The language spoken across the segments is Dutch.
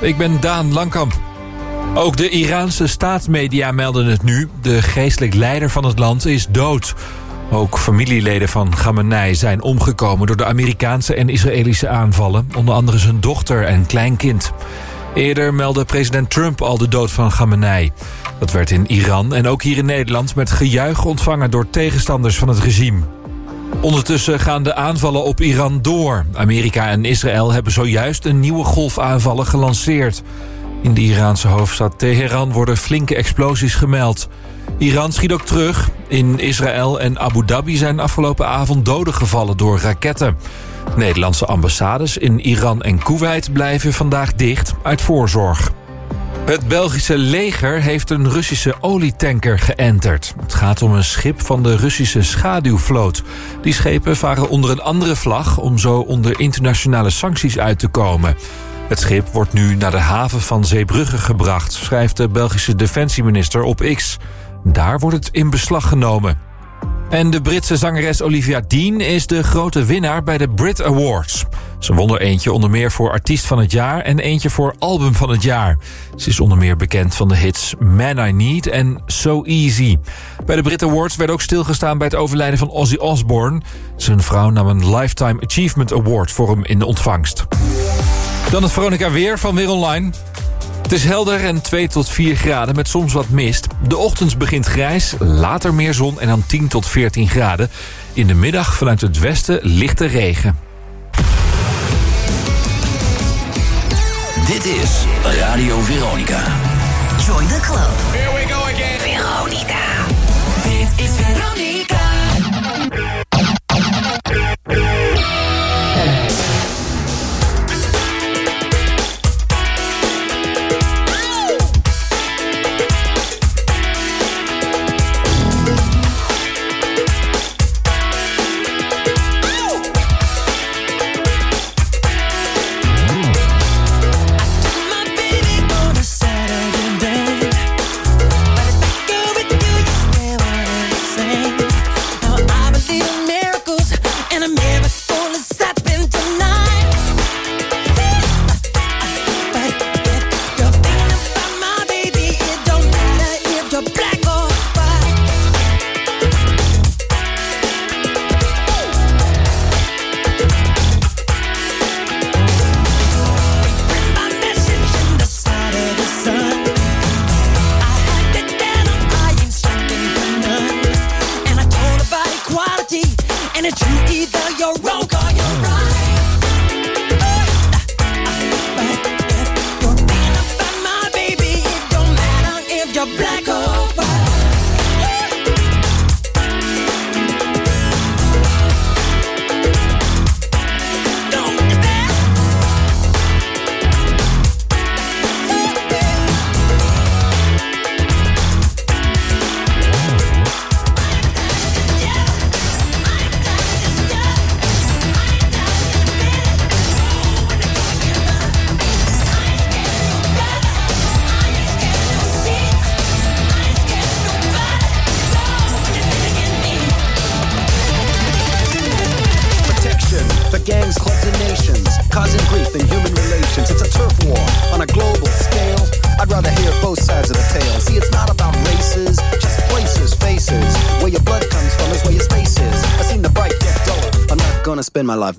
Ik ben Daan Langkamp. Ook de Iraanse staatsmedia melden het nu. De geestelijk leider van het land is dood. Ook familieleden van Khamenei zijn omgekomen... door de Amerikaanse en Israëlische aanvallen. Onder andere zijn dochter en kleinkind. Eerder meldde president Trump al de dood van Khamenei. Dat werd in Iran en ook hier in Nederland... met gejuich ontvangen door tegenstanders van het regime. Ondertussen gaan de aanvallen op Iran door. Amerika en Israël hebben zojuist een nieuwe golf aanvallen gelanceerd. In de Iraanse hoofdstad Teheran worden flinke explosies gemeld. Iran schiet ook terug. In Israël en Abu Dhabi zijn afgelopen avond doden gevallen door raketten. Nederlandse ambassades in Iran en Kuwait blijven vandaag dicht uit voorzorg. Het Belgische leger heeft een Russische olietanker geënterd. Het gaat om een schip van de Russische schaduwvloot. Die schepen varen onder een andere vlag om zo onder internationale sancties uit te komen. Het schip wordt nu naar de haven van Zeebrugge gebracht, schrijft de Belgische defensieminister op X. Daar wordt het in beslag genomen. En de Britse zangeres Olivia Dean is de grote winnaar bij de Brit Awards. Ze won er eentje onder meer voor artiest van het jaar en eentje voor album van het jaar. Ze is onder meer bekend van de hits Man I Need en So Easy. Bij de Brit Awards werd ook stilgestaan bij het overlijden van Ozzy Osbourne. Zijn vrouw nam een Lifetime Achievement Award voor hem in de ontvangst. Dan het Veronica Weer van Weer Online. Het is helder en 2 tot 4 graden met soms wat mist. De ochtend begint grijs, later meer zon en dan 10 tot 14 graden. In de middag vanuit het westen lichte regen. Dit is Radio Veronica. Join the club. Here we go again. Veronica. Dit is Veronica.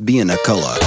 Being a color.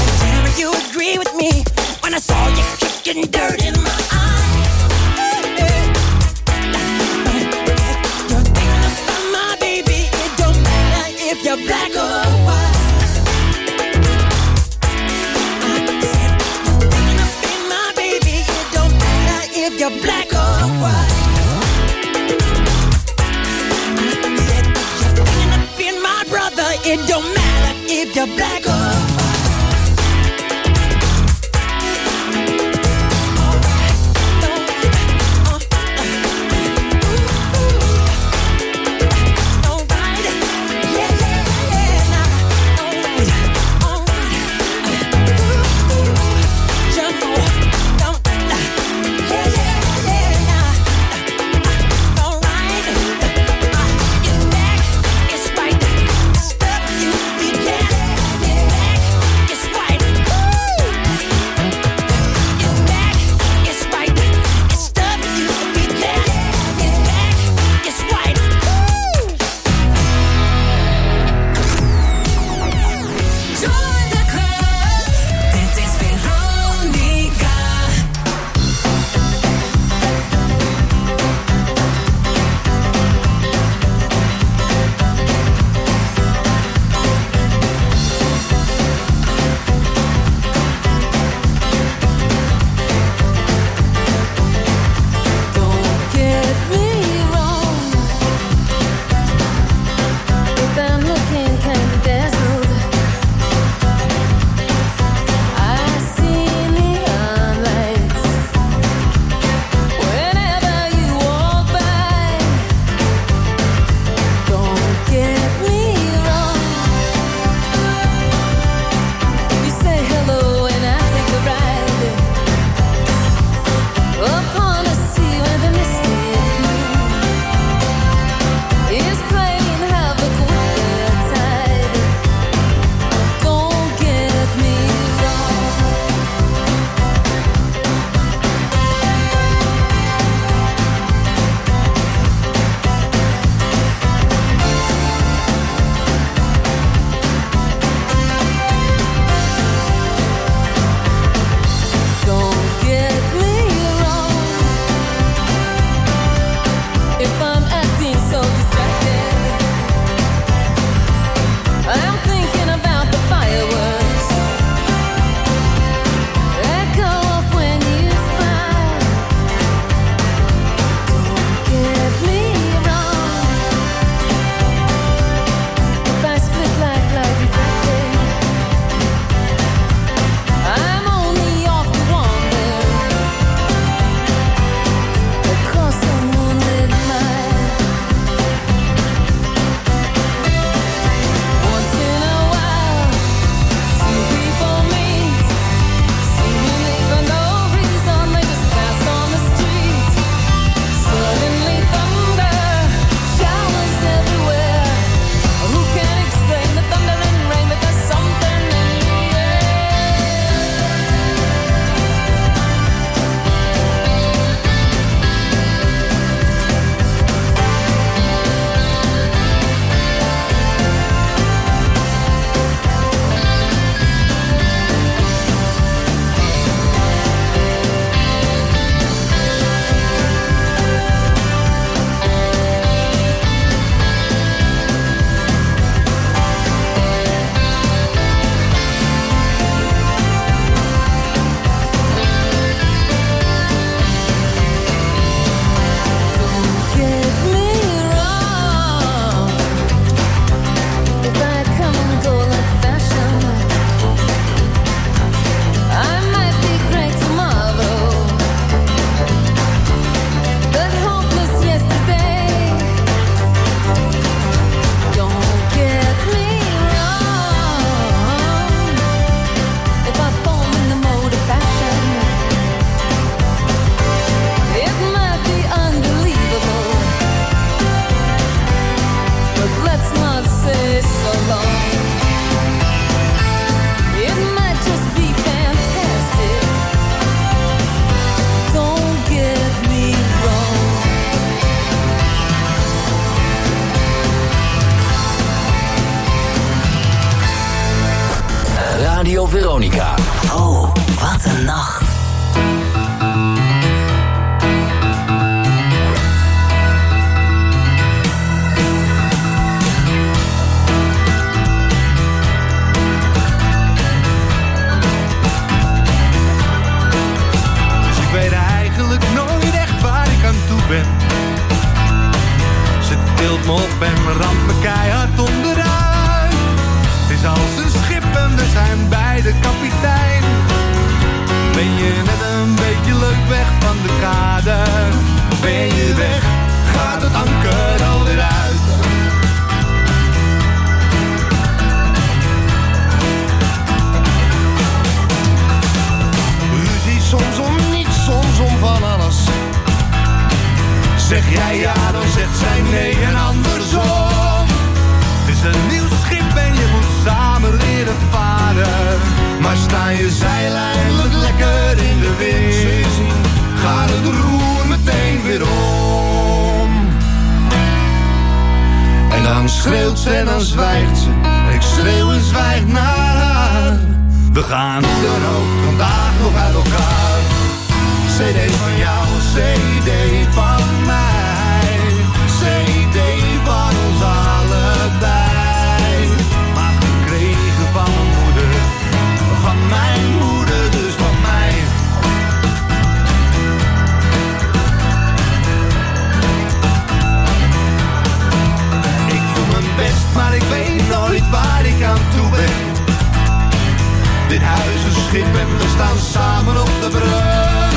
samen op de brug.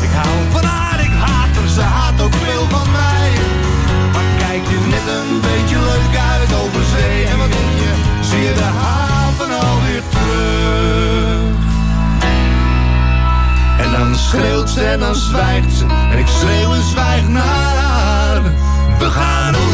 Ik hou van haar, ik haat haar, ze haat ook veel van mij. Maar kijk je net een beetje leuk uit over zee en wat denk je? Zie je de haven alweer terug? En dan schreeuwt ze en dan zwijgt ze en ik schreeuw en zwijg naar haar. We gaan op.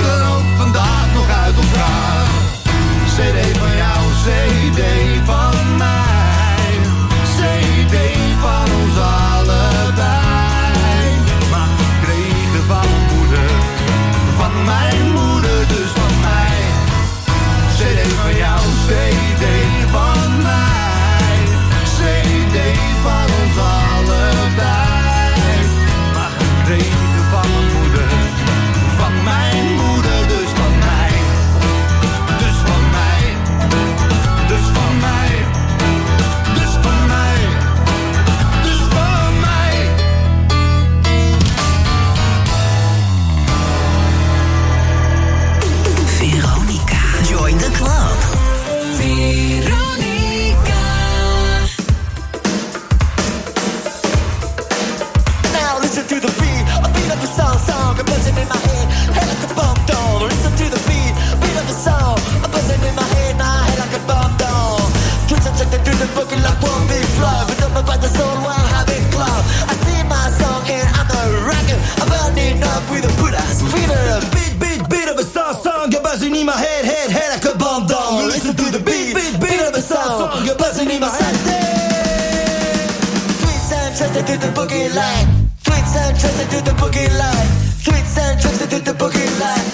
to do the boogie line. Sweet sound to do the boogie line. Sweet sound to do the boogie line.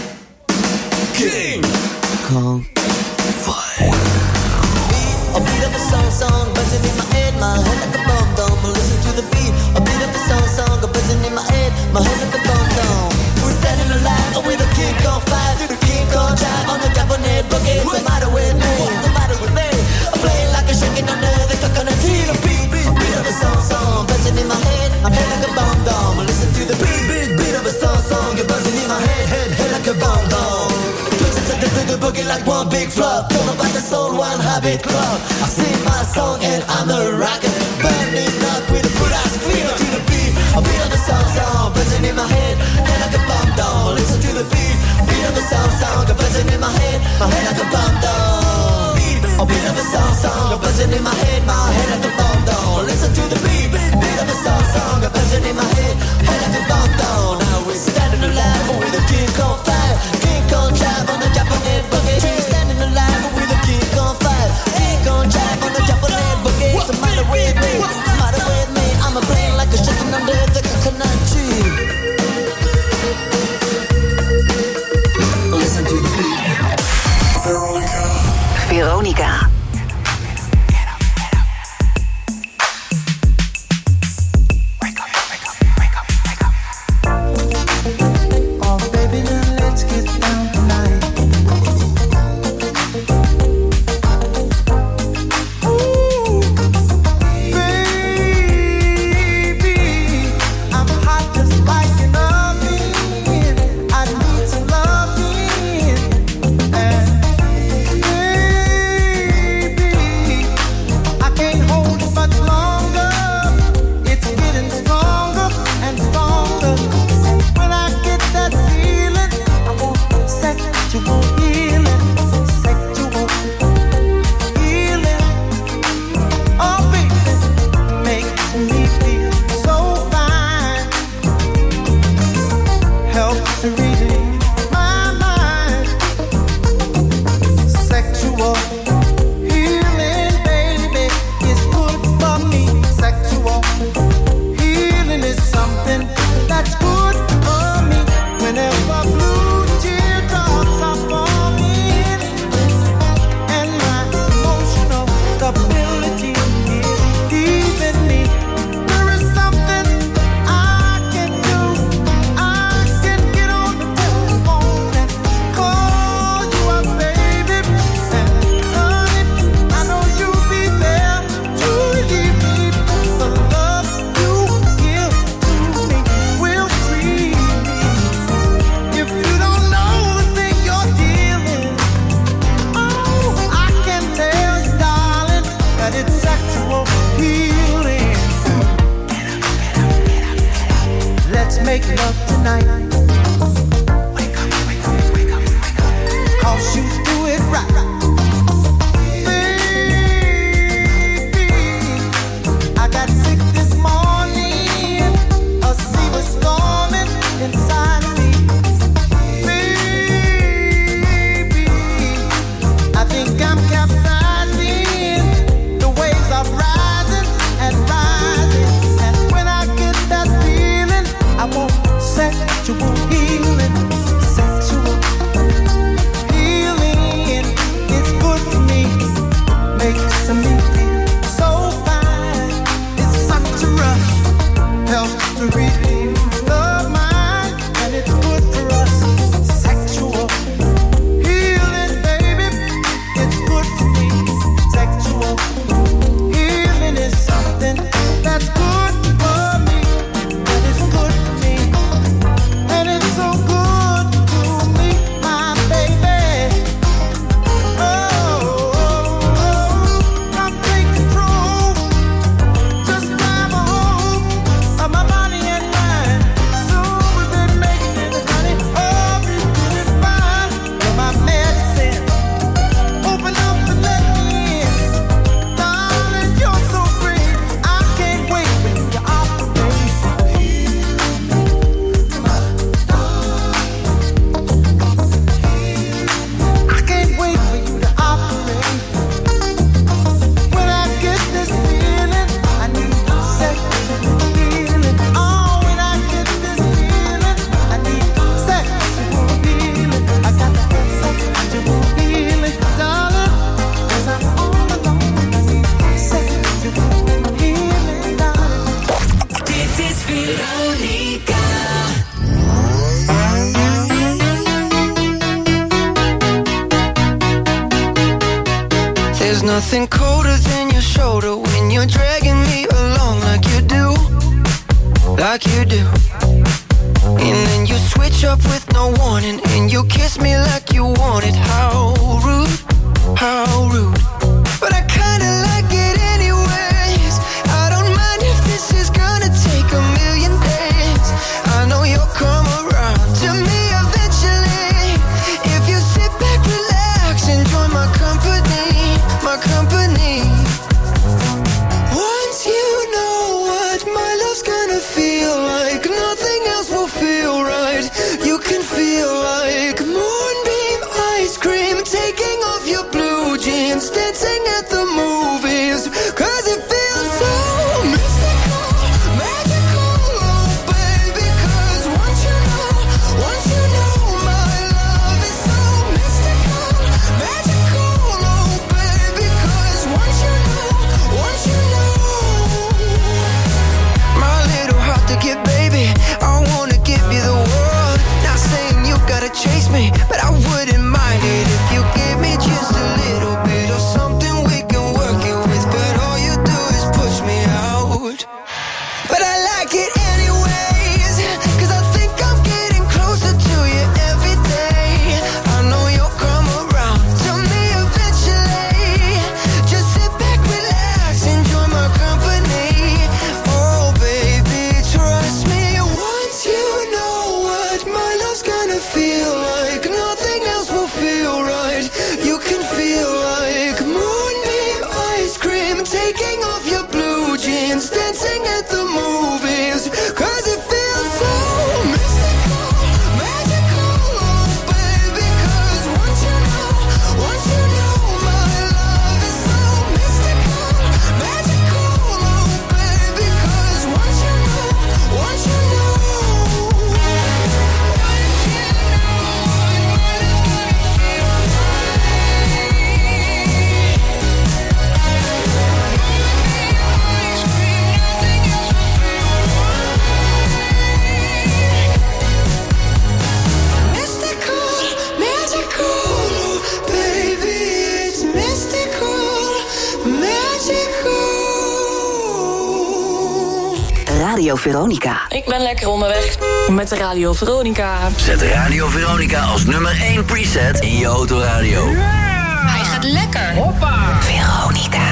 King Kong Fire. I beat up a song, song buzzing in my head, my head like a the boogie like one big flop. Don't know about the soul, one habit club. I sing my song and I'm a rocker. Burning up with a good ass feel to the beat. I feel the sound sound buzzing in my head. And I can bump down. Listen to the beat. Beat of the sound sound buzzing in my head. My head like a bump down. A beat of a song song buzzing in my head. My head at the bump down. Listen to the beat. Beat of a song song buzzing in my head. Head like it, how rude, how Radio Veronica. Ik ben lekker onderweg met de Radio Veronica. Zet Radio Veronica als nummer 1 preset in je autoradio. Hij gaat lekker. Hoppa. Veronica.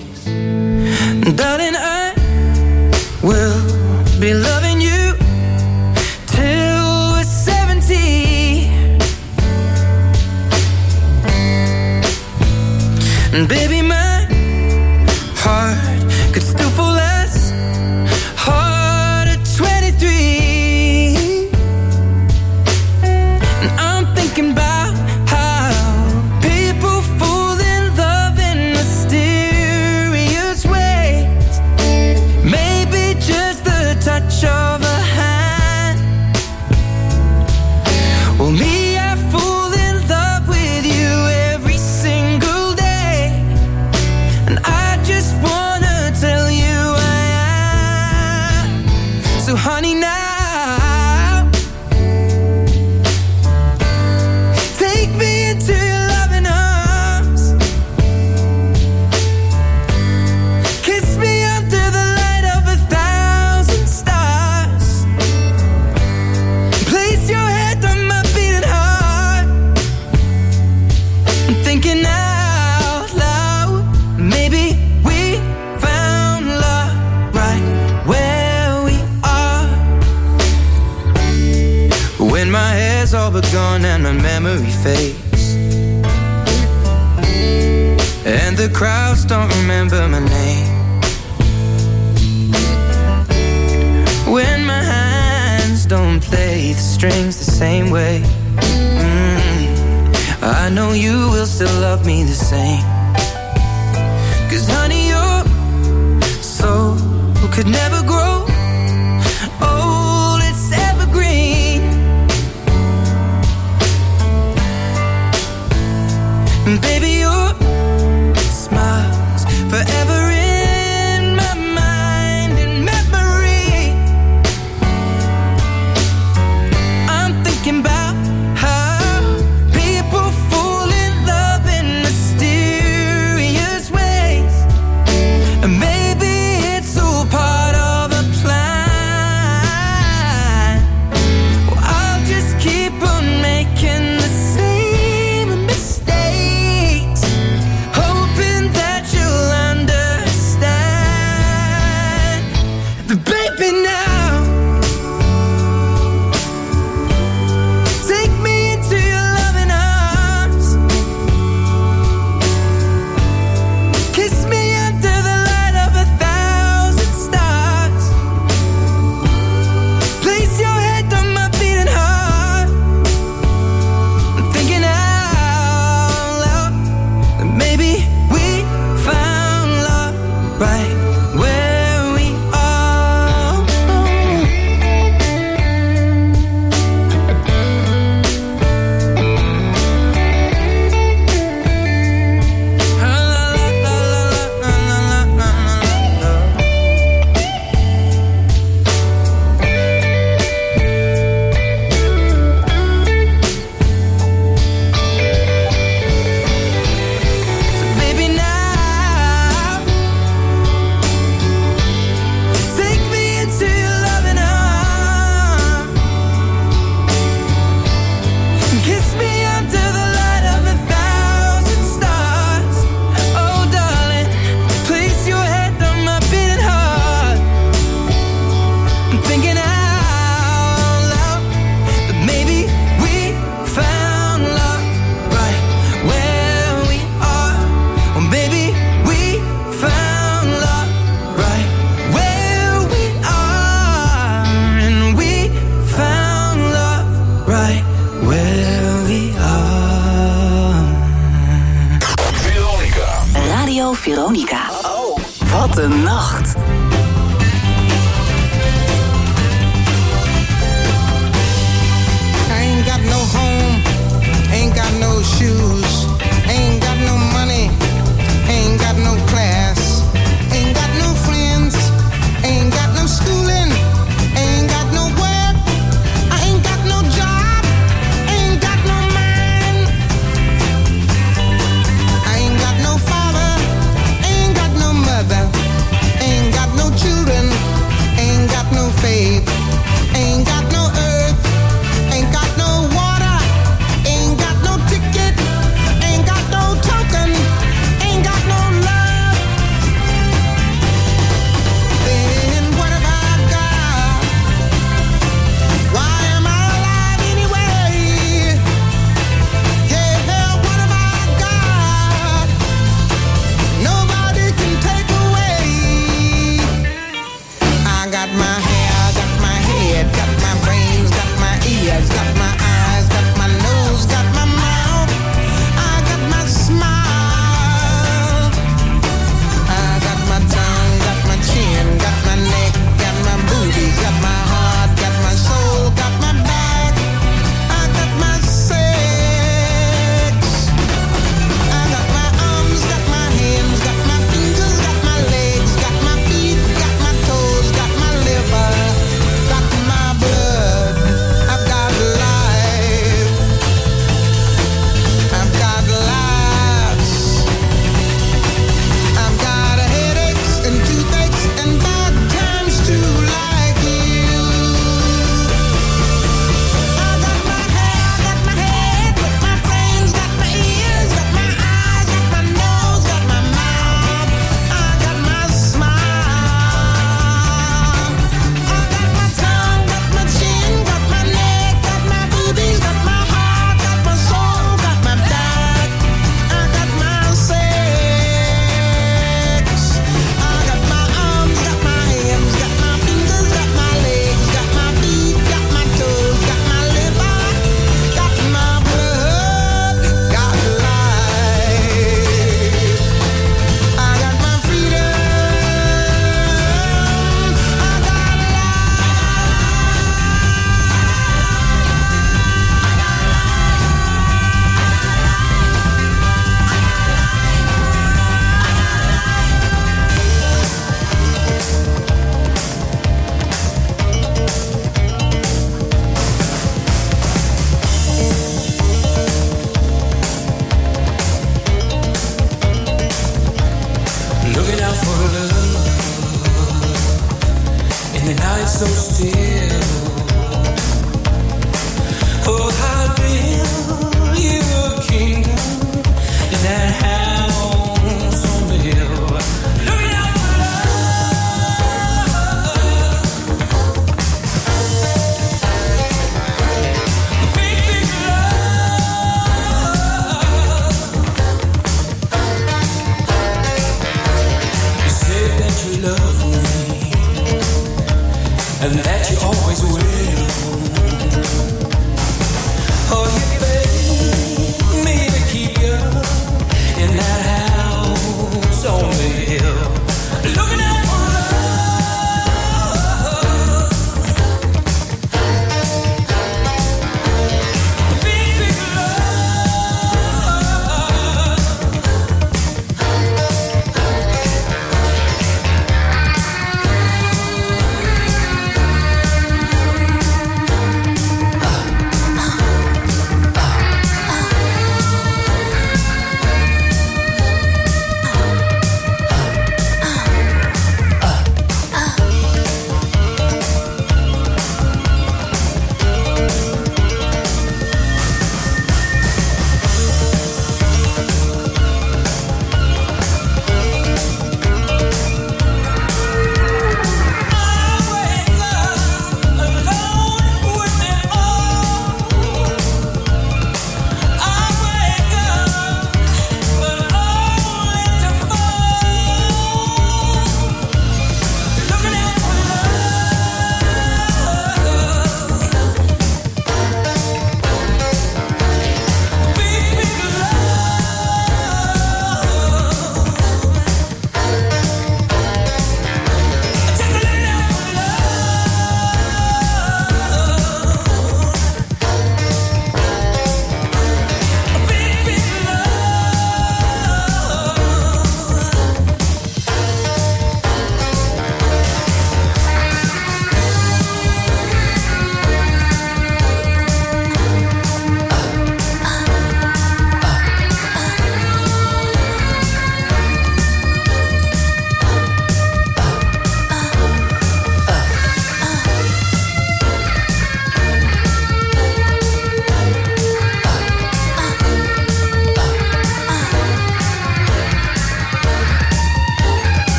And that you always will.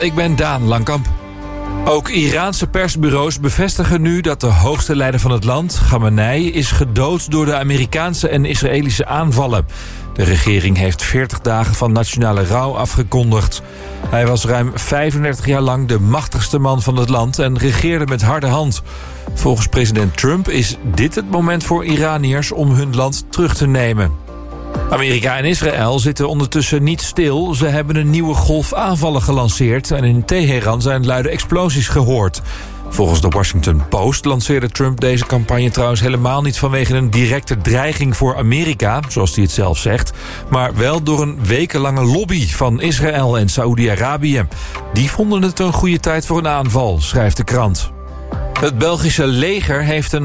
Ik ben Daan Langkamp. Ook Iraanse persbureaus bevestigen nu dat de hoogste leider van het land, Khamenei, is gedood door de Amerikaanse en Israëlische aanvallen. De regering heeft 40 dagen van nationale rouw afgekondigd. Hij was ruim 35 jaar lang de machtigste man van het land en regeerde met harde hand. Volgens president Trump is dit het moment voor Iraniërs om hun land terug te nemen. Amerika en Israël zitten ondertussen niet stil. Ze hebben een nieuwe golf aanvallen gelanceerd... en in Teheran zijn luide explosies gehoord. Volgens de Washington Post lanceerde Trump deze campagne trouwens helemaal niet vanwege een directe dreiging voor Amerika, zoals hij het zelf zegt, maar wel door een wekenlange lobby van Israël en Saoedi-Arabië. Die vonden het een goede tijd voor een aanval, schrijft de krant. Het Belgische leger heeft een